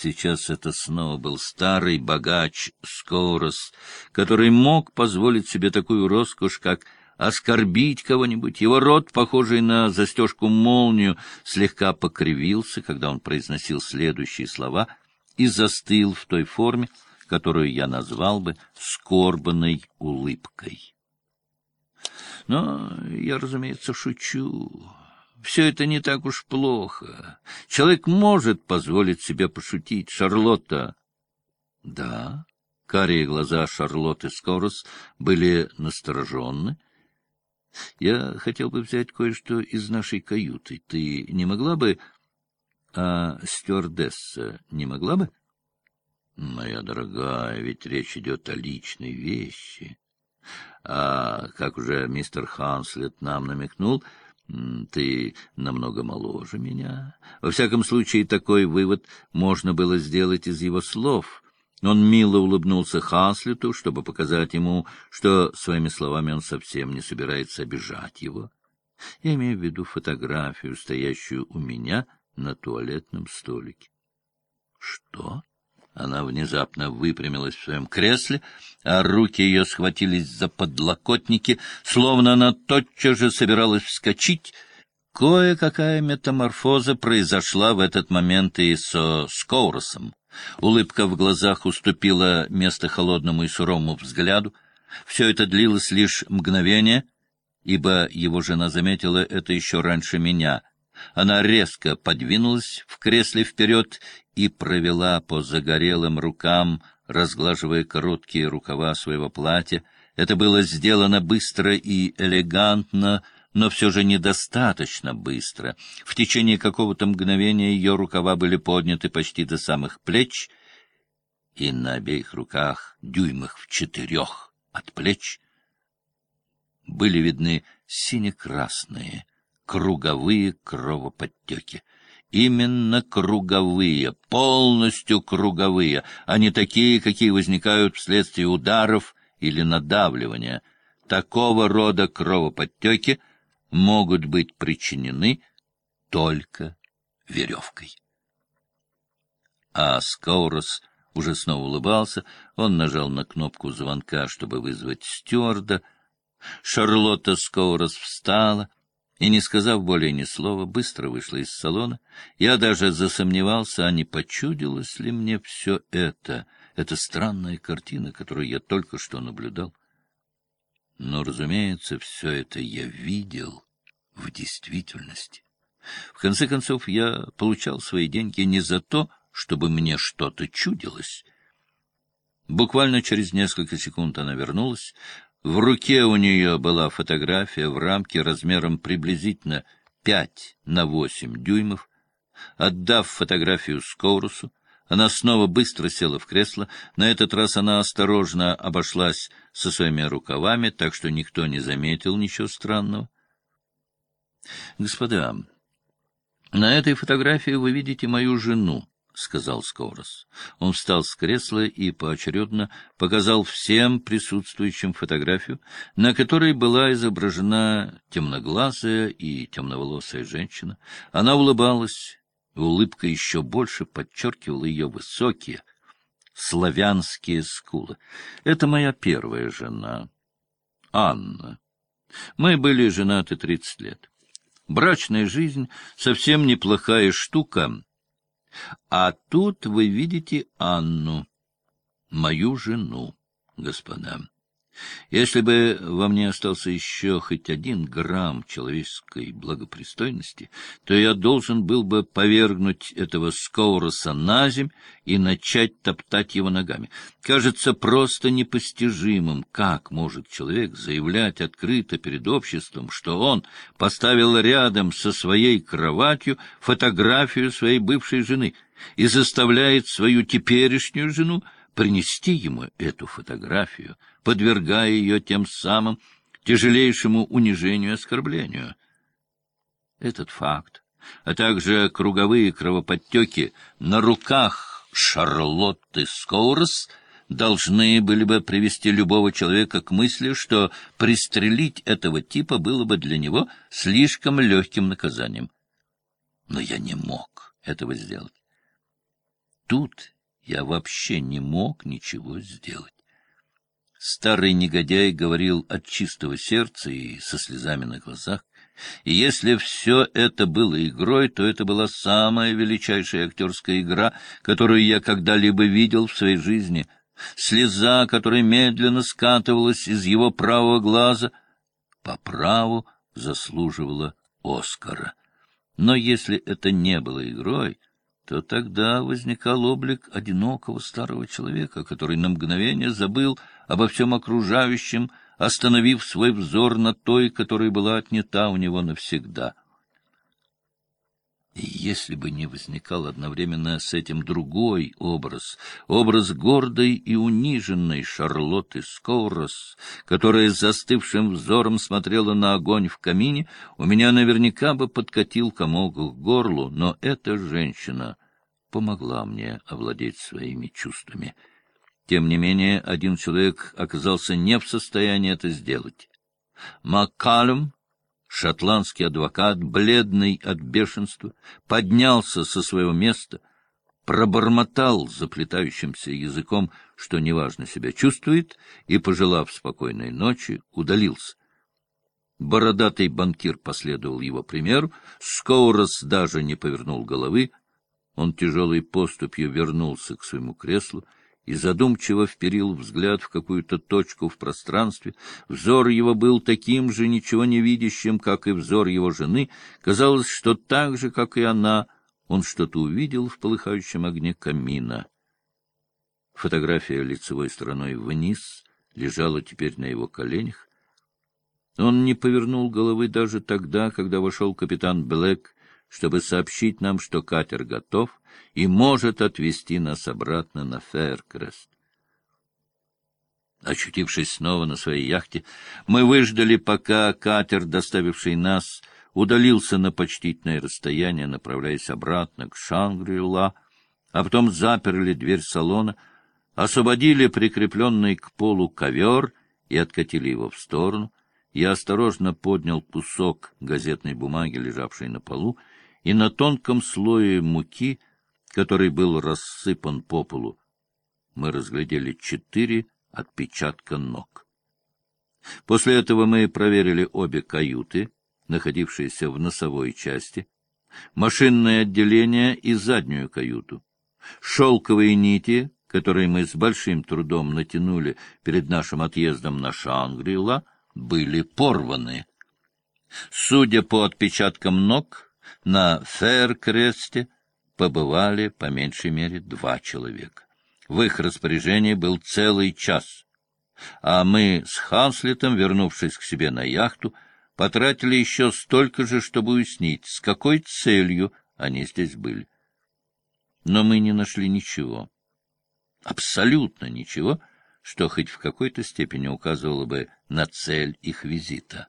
Сейчас это снова был старый богач Скорос, который мог позволить себе такую роскошь, как оскорбить кого-нибудь. Его рот, похожий на застежку-молнию, слегка покривился, когда он произносил следующие слова, и застыл в той форме, которую я назвал бы скорбанной улыбкой. Но я, разумеется, шучу. Все это не так уж плохо. Человек может позволить себе пошутить. Шарлотта... Да, карие глаза Шарлотты Скорос были настороженны. Я хотел бы взять кое-что из нашей каюты. Ты не могла бы... А стюардесса не могла бы? Моя дорогая, ведь речь идет о личной вещи. А, как уже мистер Ханслет нам намекнул, ты намного моложе меня. Во всяком случае, такой вывод можно было сделать из его слов. Он мило улыбнулся Ханслету, чтобы показать ему, что своими словами он совсем не собирается обижать его. Я имею в виду фотографию, стоящую у меня на туалетном столике. — Что? Она внезапно выпрямилась в своем кресле, а руки ее схватились за подлокотники, словно она тотчас же собиралась вскочить. Кое-какая метаморфоза произошла в этот момент и со Скоуросом. Улыбка в глазах уступила место холодному и суровому взгляду. Все это длилось лишь мгновение, ибо его жена заметила это еще раньше меня — она резко подвинулась в кресле вперед и провела по загорелым рукам, разглаживая короткие рукава своего платья. Это было сделано быстро и элегантно, но все же недостаточно быстро. В течение какого-то мгновения ее рукава были подняты почти до самых плеч, и на обеих руках, дюймах в четырех от плеч, были видны сине-красные круговые кровоподтеки. Именно круговые, полностью круговые, а не такие, какие возникают вследствие ударов или надавливания. Такого рода кровоподтеки могут быть причинены только веревкой. А Скаурос уже снова улыбался, он нажал на кнопку звонка, чтобы вызвать стюарда. Шарлотта Скаурос встала, и, не сказав более ни слова, быстро вышла из салона. Я даже засомневался, а не почудилось ли мне все это, эта странная картина, которую я только что наблюдал. Но, разумеется, все это я видел в действительности. В конце концов, я получал свои деньги не за то, чтобы мне что-то чудилось. Буквально через несколько секунд она вернулась, в руке у нее была фотография в рамке размером приблизительно пять на восемь дюймов. Отдав фотографию Скоурусу, она снова быстро села в кресло. На этот раз она осторожно обошлась со своими рукавами, так что никто не заметил ничего странного. — Господа, на этой фотографии вы видите мою жену, — сказал Скорос. Он встал с кресла и поочередно показал всем присутствующим фотографию, на которой была изображена темноглазая и темноволосая женщина. Она улыбалась, улыбка еще больше подчеркивала ее высокие, славянские скулы. Это моя первая жена, Анна. Мы были женаты тридцать лет. Брачная жизнь — совсем неплохая штука — а тут вы видите Анну, мою жену, господа. Если бы во мне остался еще хоть один грамм человеческой благопристойности, то я должен был бы повергнуть этого Скоуроса на земь и начать топтать его ногами. Кажется просто непостижимым, как может человек заявлять открыто перед обществом, что он поставил рядом со своей кроватью фотографию своей бывшей жены и заставляет свою теперешнюю жену принести ему эту фотографию, подвергая ее тем самым тяжелейшему унижению и оскорблению. Этот факт, а также круговые кровоподтеки на руках Шарлотты Скоурс должны были бы привести любого человека к мысли, что пристрелить этого типа было бы для него слишком легким наказанием. Но я не мог этого сделать. тут я вообще не мог ничего сделать. Старый негодяй говорил от чистого сердца и со слезами на глазах. И если все это было игрой, то это была самая величайшая актерская игра, которую я когда-либо видел в своей жизни. Слеза, которая медленно скатывалась из его правого глаза, по праву заслуживала Оскара. Но если это не было игрой, то тогда возникал облик одинокого старого человека, который на мгновение забыл обо всем окружающем, остановив свой взор на той, которая была отнята у него навсегда. Если бы не возникал одновременно с этим другой образ, образ гордой и униженной Шарлотты Скоурос, которая застывшим взором смотрела на огонь в камине, у меня наверняка бы подкатил комок к горлу, но эта женщина помогла мне овладеть своими чувствами. Тем не менее, один человек оказался не в состоянии это сделать. Маккалум, шотландский адвокат, бледный от бешенства, поднялся со своего места, пробормотал заплетающимся языком, что неважно себя чувствует, и, пожелав спокойной ночи, удалился. Бородатый банкир последовал его примеру, Скоурос даже не повернул головы, он тяжелой поступью вернулся к своему креслу, и задумчиво вперил взгляд в какую-то точку в пространстве. Взор его был таким же ничего не видящим, как и взор его жены. Казалось, что так же, как и она, он что-то увидел в полыхающем огне камина. Фотография лицевой стороной вниз лежала теперь на его коленях. Он не повернул головы даже тогда, когда вошел капитан Блэк чтобы сообщить нам, что катер готов и может отвезти нас обратно на Фэркрест. Очутившись снова на своей яхте, мы выждали, пока катер, доставивший нас, удалился на почтительное расстояние, направляясь обратно к Шангри-Ла, а потом заперли дверь салона, освободили прикрепленный к полу ковер и откатили его в сторону. Я осторожно поднял кусок газетной бумаги, лежавшей на полу, и на тонком слое муки, который был рассыпан по полу, мы разглядели четыре отпечатка ног. После этого мы проверили обе каюты, находившиеся в носовой части, машинное отделение и заднюю каюту. Шелковые нити, которые мы с большим трудом натянули перед нашим отъездом на Шангрила, были порваны. Судя по отпечаткам ног, на Фэр-кресте побывали по меньшей мере два человека. В их распоряжении был целый час, а мы с Ханслетом, вернувшись к себе на яхту, потратили еще столько же, чтобы уяснить, с какой целью они здесь были. Но мы не нашли ничего, абсолютно ничего, что хоть в какой-то степени указывало бы на цель их визита.